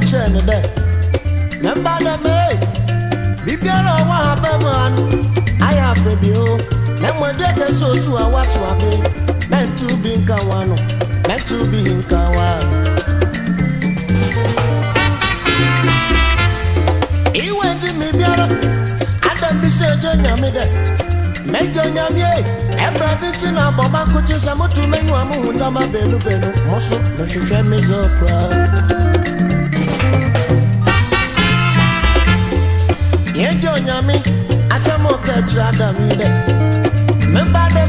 kyerɛ ne dɛ ne mba dɛ mee biribiara a ɔwɔ ha bɛ mu ano ayɛ afɛ bi o na mmɔde kɛse otu a wato abe mɛntu bi nka wa no mɛntu bi nka wa iwe di mi biara adam bi sɛ ɛjɔ nyame dɛ mɛjɔ nyame yɛ. Everything benu a bọ̀bá kò ti sàmútu mẹ́yìn àmúhùn dábàá bẹ̀lú bẹ̀lú. Mọ́sùn lọ́sọ̀fẹ́ mi zọ̀ kúrò. yɛgye onyame asɛm ɔka akyirɛ adame dɛ meba dɛ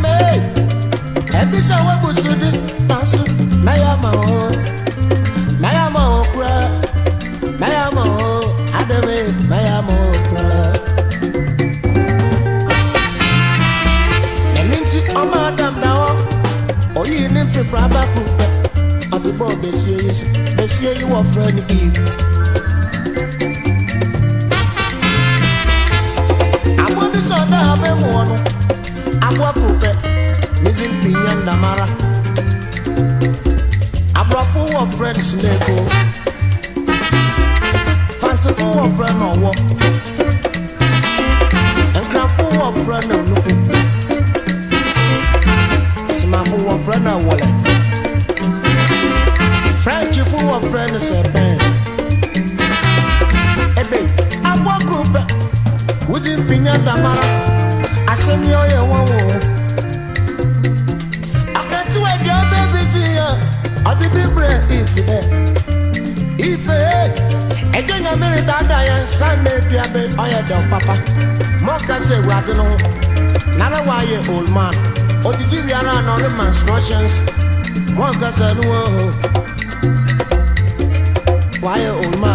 de naso mɛyɛ ma wo mɛyɛ ma wo koraa mɛyɛ ma wo adame mɛyɛ ma wo koraa ɛne nti ɔma adam da hɔ ɔyii ne mfepra ba ko pɛ ɔde bɔɔ bɛsie yi so bɛsie yi namara aborɔfo wɔ frɛ no sineko fantefo wɔ frɛ no ɔwɔ nkunafo wɔ frɛ no onufo simafo wɔ frɛ no awɔlɛ frenchfo wɔ frɛ no sɛbɛn ebe abɔkuru pɛ wudzi mpinya damara asɛm yɛ ɔyɛ wɔn wɔ wɔn. ọtí bíbrè ìfìdẹ ìfẹ ẹjẹ yẹn mìíràn dáadáa yẹn sáńdé duabe ọyẹ dẹ pápá mọkàsí ewúrẹ́dì nù nara wà yẹ old man òjijì wíyàrá nọrí menstruations mọkàsí ẹnu wọ́n o wà yẹ old man.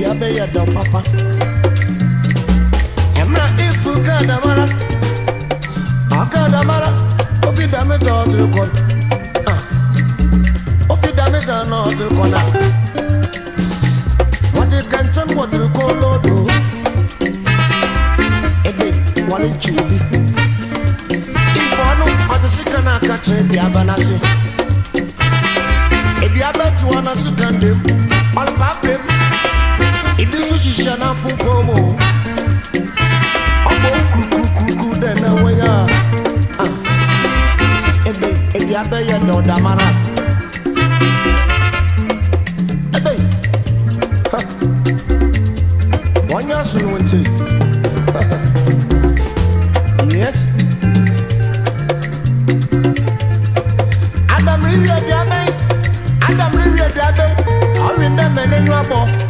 dua bɛyɛ dɔ papa If you ka damara aka damara ofi dame ta ɔtiri kɔn ah. ofi dame ta na ɔtiri kɔn a wɔti kɛntɛn wɔtiri kɔn lɔdo ebe wɔle ntwi bi ifɔnu ɔti sika na aka kyerɛ bi aba na se eduaba tiwa na sika ndem ɔlɔpa pem ibisushishya n'afu pomo ọmọ okukukuku dẹ n'ẹwẹ ya ebe ebi abẹyẹ dẹ ọdamara ebe wọn yà sunu ntẹ yes. Adam rivier Rivia Diabe, Adam rivier Rivia Diabe, I'll remember my name,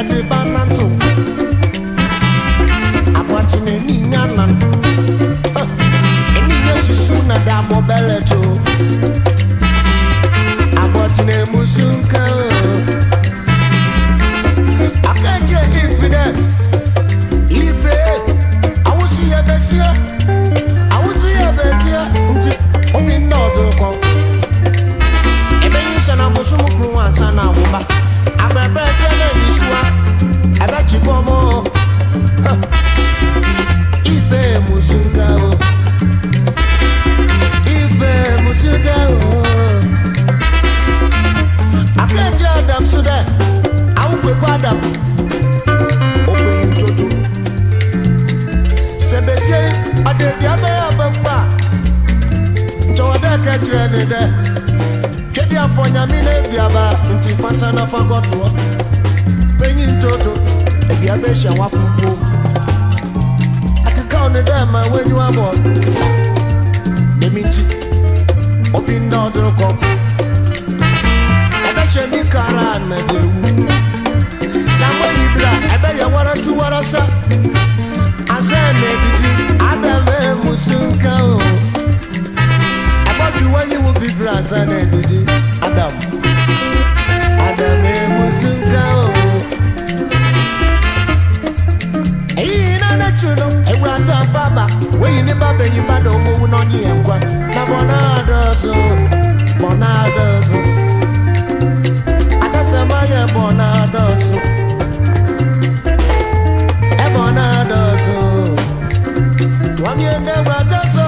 ɛdeba nanto aboakye n'ani nya nan ɛni yɛ susu I can count kumbu akeka ɔne dɛ ma w'enyiwa bɔ n'emi nti obi nda ɔdoro kɔ ɔbɛhyɛ ni kara na de wu sanwó yi bla ɛbɛ yɛ wɔrɔ tu wɔrɔ sa I na edidi adama emu sunka o ɛbɔ bi you wo bi bla nsa na edidi adamu. baba wey ni baba yi ba da owo na yi ngwa na bona dozo bona dozo adasa a ye bona dozo e bona dozo wa mi ne wa dozo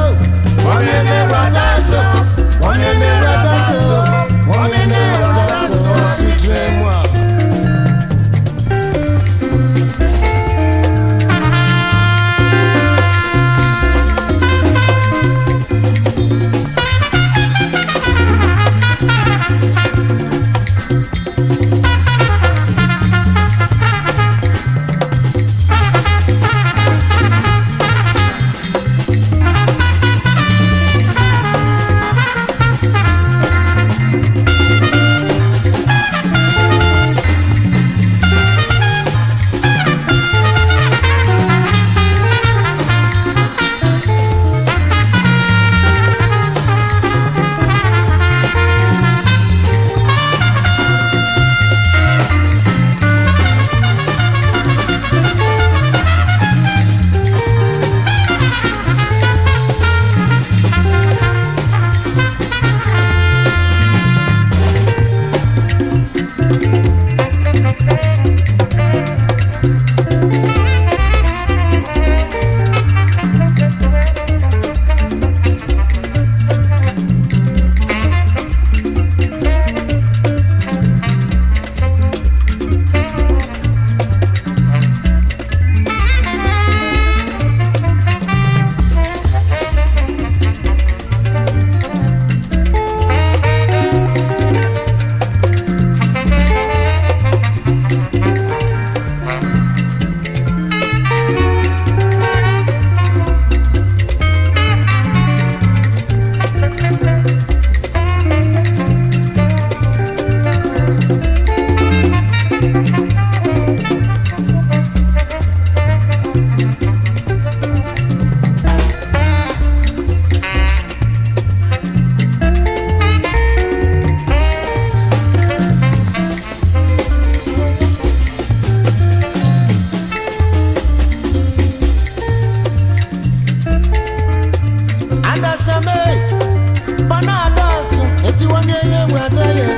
onye nye weta ya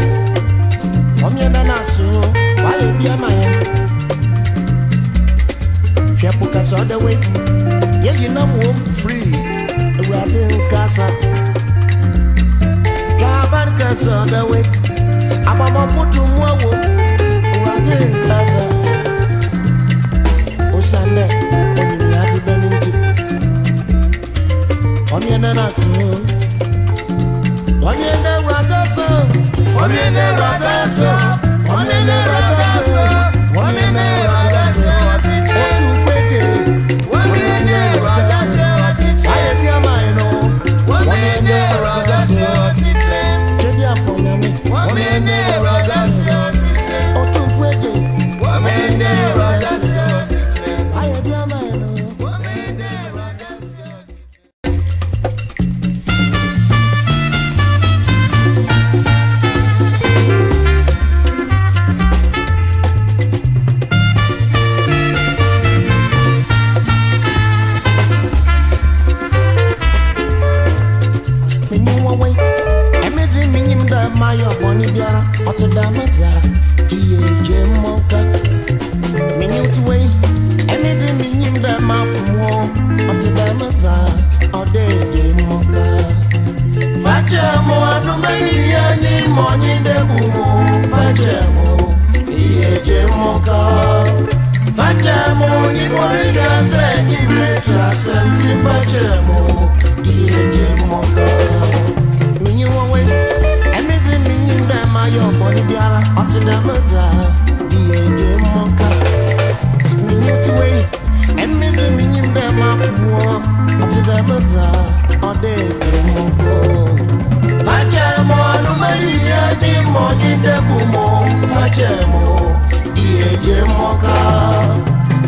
omiebe na asụ waya bịa ma ya fiapụkasị ọdewe ya ji na mụọ m fri ewurate nkasa fiabankasị ọdewe agbamakwụtụ mụọ wo ewurate nkasa osande onyinye adịbe n'uche omiebe na asụ onye Onye na-ere adansi, onye na méje mọ́ká.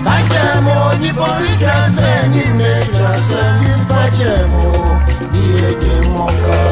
Kájẹ̀mú ni kẹsẹ̀ ní méjọ sẹ́ tí fẹ́jẹ̀mú ní èdè mọ́ká.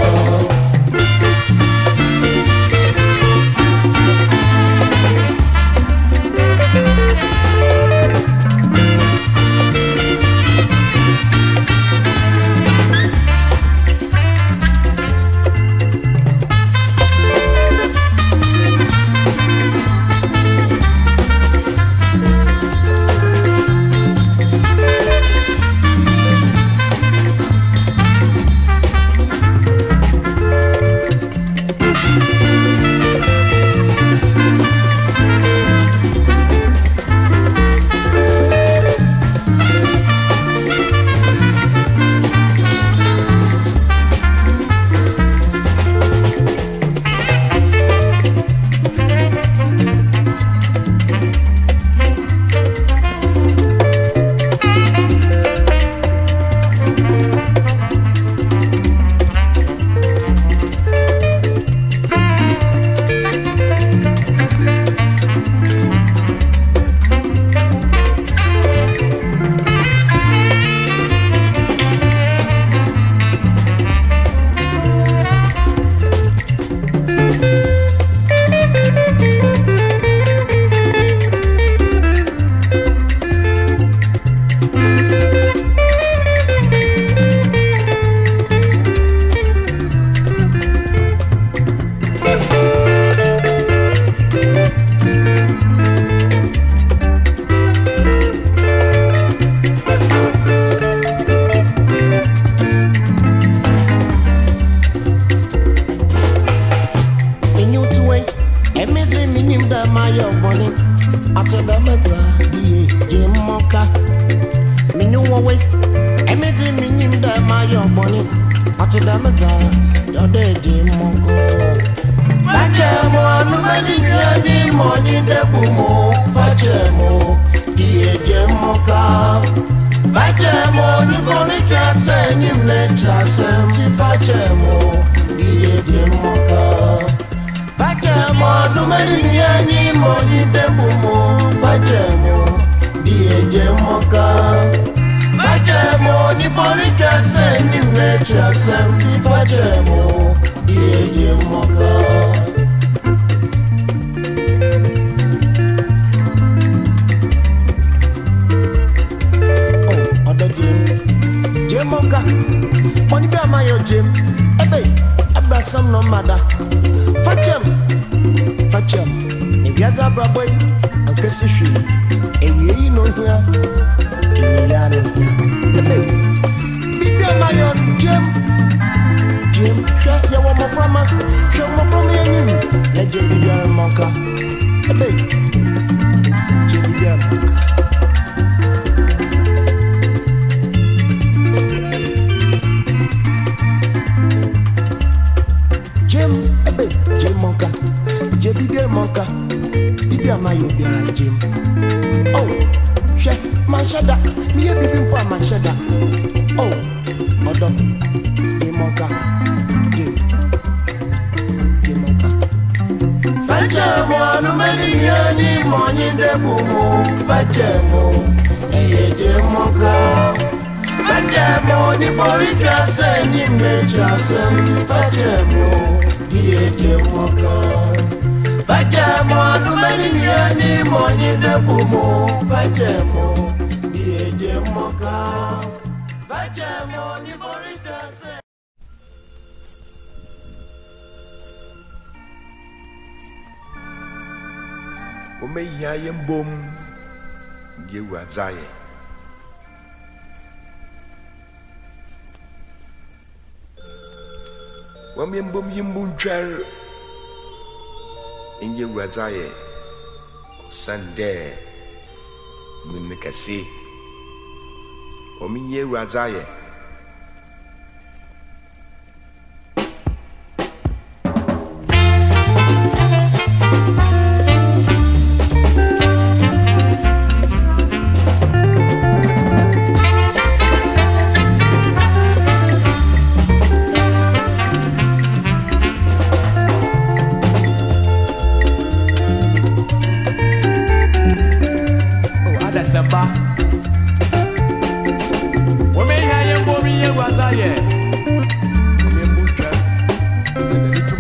we emi di mi nyim dɛ ma yɛ ɔbɔni ati dɛ mi za yɔ dɛ di mu ko. Fache mo alumeni nye ni mo ni debu mo fache mo iye je mo ka. Fache mo oluboni kese nyim ne trase ti fache mo iye je mo ka. Fache mo alumeni nye ni mo ni debu mo fache mo iye je mo ka májẹ̀mú oníporíjẹsẹ̀ oh, ní méjẹsẹ̀ ní májẹ̀mú yéye mọ́ lọ. ọ̀dọ̀ jẹ́mu jẹ́mu ọ̀gá mọ níbi àmàyọ̀ jẹ́mu ẹ̀bẹ̀ abrasam nọ mmada fàchẹ́m fàchẹ́m ìgbìyànjú abrabọ́ yìí ànkẹ́sì hwìí èyí èyí nà ó hìá ènìyàn place. Ide mayon jem, jem hwɛ yɛwɔ mmɔframma hwɛ mmɔframma yɛn nyim na gye bibiara mmɔnka. womeyia yɛ mbom yɛwura dza yɛ wɔmyɛ mbom yi mbu ntwɛr yɛwura dza yɛ san dɛ mene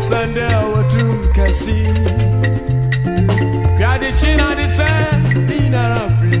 wasende watumkasi vyadichina dise dinarafri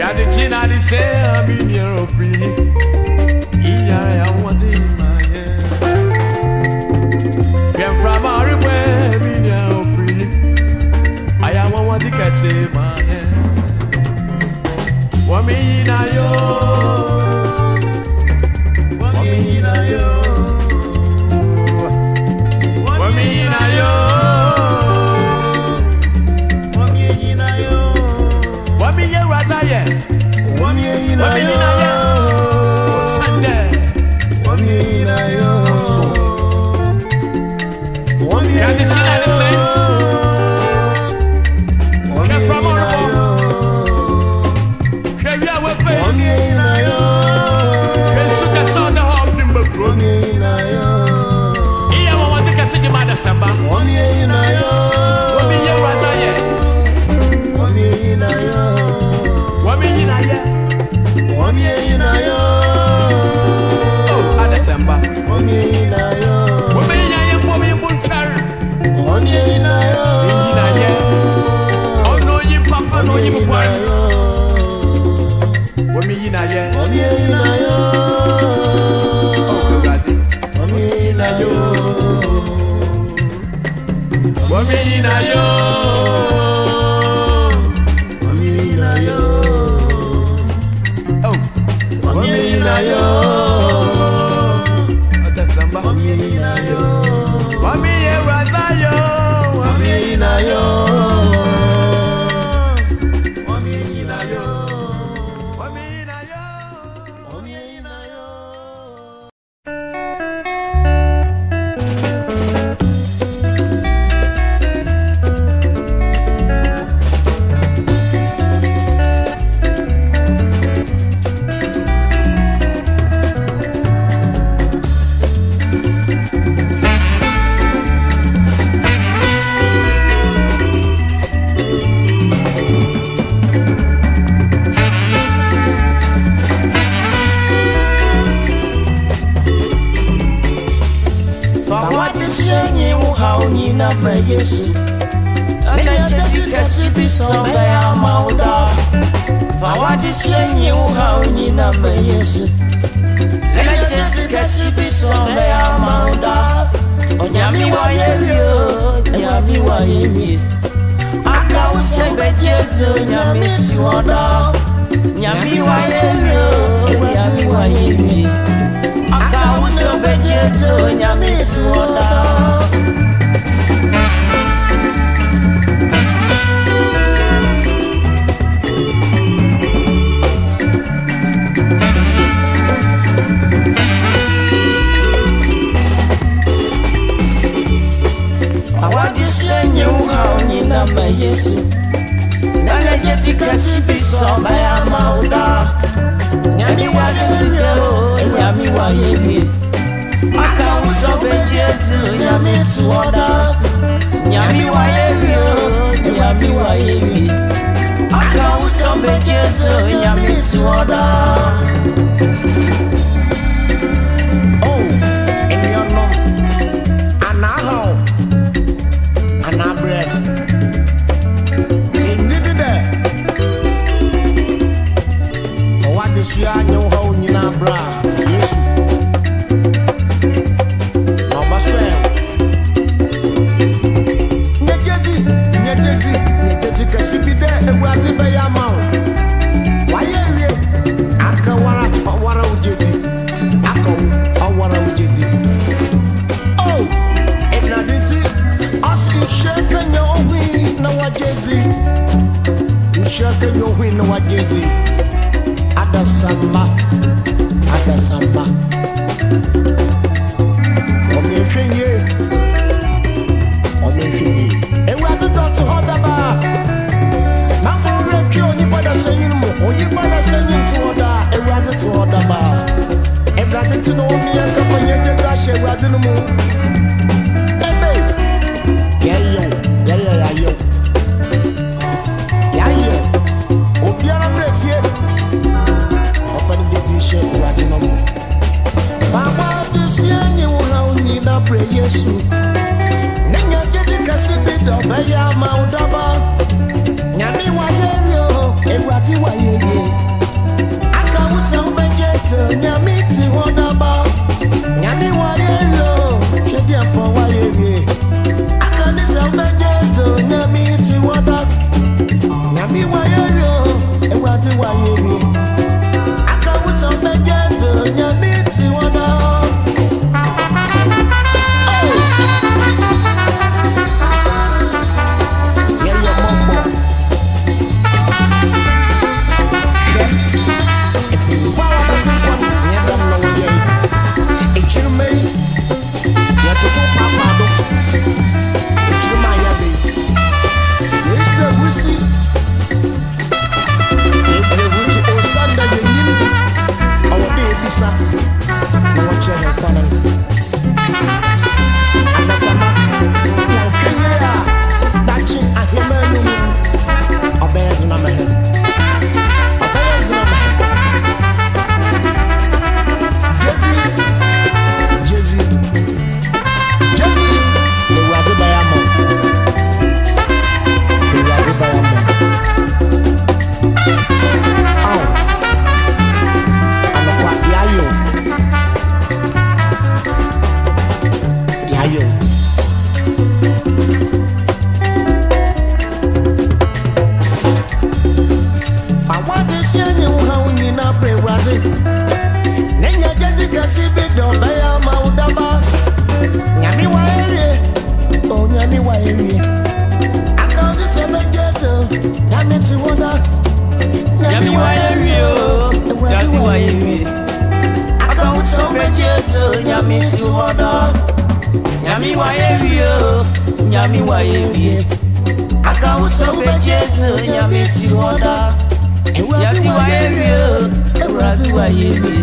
yàdìtì náà di sẹ́ àmì ní ẹ̀rọ pìrì ìyá rẹ̀ àwọn dé ìmọ̀ yẹn. Gẹ̀fra máa rí pé èmi ní ẹ̀rọ pìrì àyà wọn wọ́n ti kẹ̀sì mọ̀ yẹn. Wọ́n mi yí náà yóò. Atayẹ. Wọ́n ní eyín na yo Atasamba Wami ye raza yo Wami ye na yo be somewhere Onyami wa yemi o, onyami wa yemi. Aka usebe jeto, onyami si wada. Onyami wa yemi o, onyami wa yemi. Aka usebe jeto, onyami si wada. senye na onyinama yesu nagajetikasi bisɔba ya mawu da nyamiwa lele o nyamiwa yebi makawu sɔbɛdze dzi nyami tiwɔ da nyamiwa yebi o nyamiwa yebi makawu sɔbɛdze dzi nyami tiwɔ da. ẹni tí wọ́n dá. Yẹmi wáyé rí o, yàtí wáyé rí. Akọ̀wùsọ méjì ètò yàmi tí wọ́n dá. Yàmi wáyé rí o, yàmi wáyé rí. Akọ̀wùsọ méjì ètò yàmi tí wọ́n dá. Yàtí wáyé rí o, yàtí wáyé rí.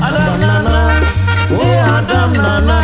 Adam Nana, oh Adam Nana.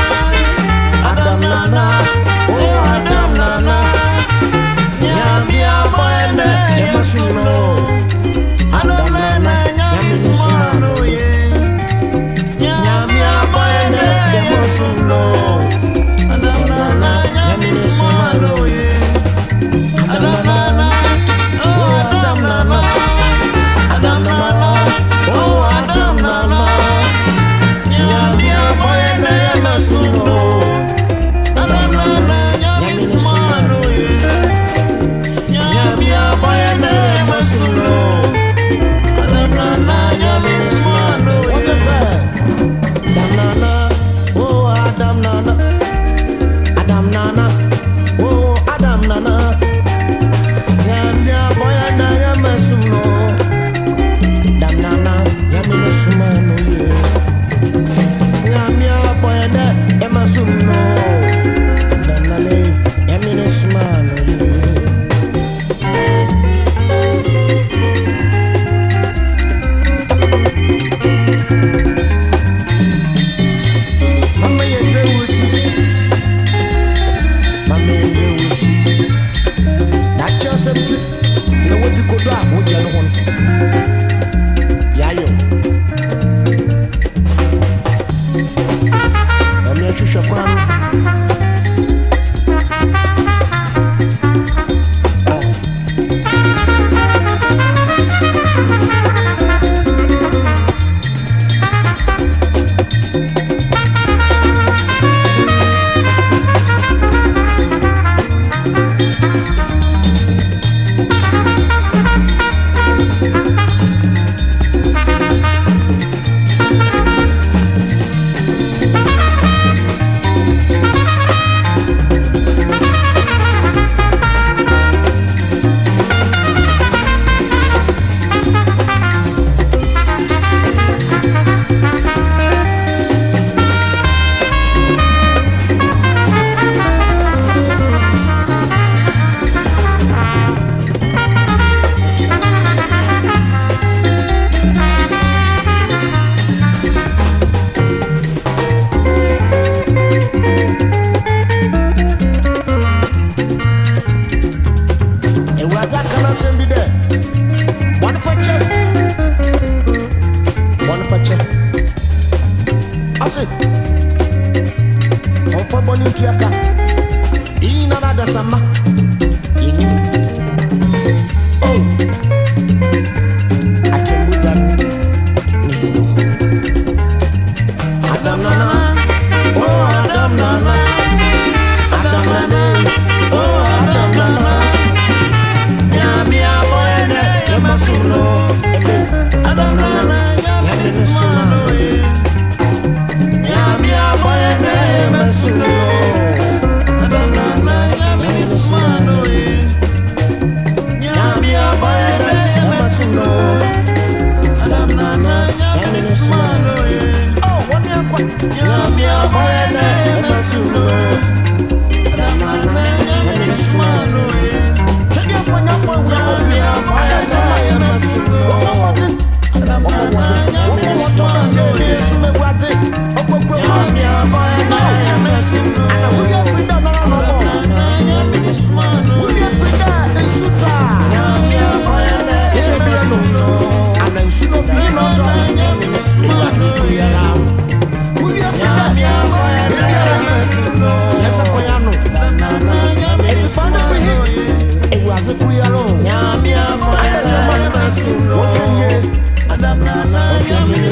Adamna na yamina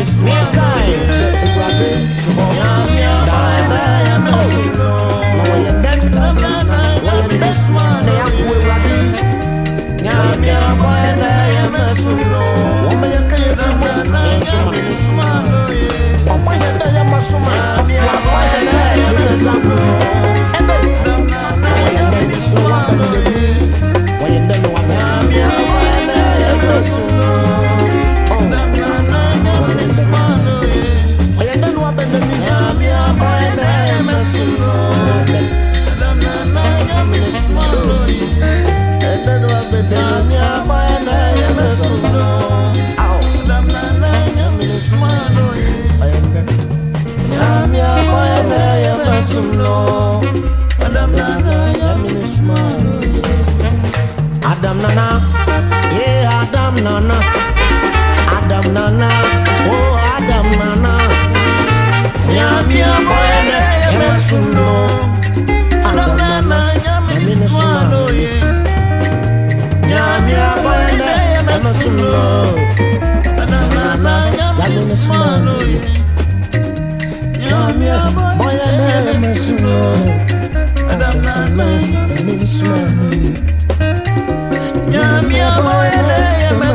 Nana, Adam Nana, oh Adam Nana. Nyamia mwene yemesuno, Adam Nana yemesuno ye. Nyamia mwene yemesuno, Adam Nana yemesuno ye. Nyamia mwene yemesuno, Adam Nana yemesuno ye. Nyamia mwene